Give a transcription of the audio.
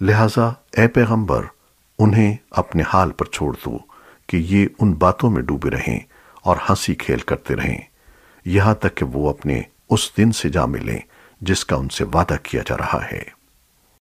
لہذا اے پیغمبر، انہیں اپنے حال پر چھوڑ دو کہ یہ ان باتوں میں ڈوبے رہیں اور ہنسی کھیل کرتے رہیں۔ یہاں تک کہ وہ اپنے اس دن سے جا ملیں جس کا ان سے وعدہ کیا جا رہا ہے۔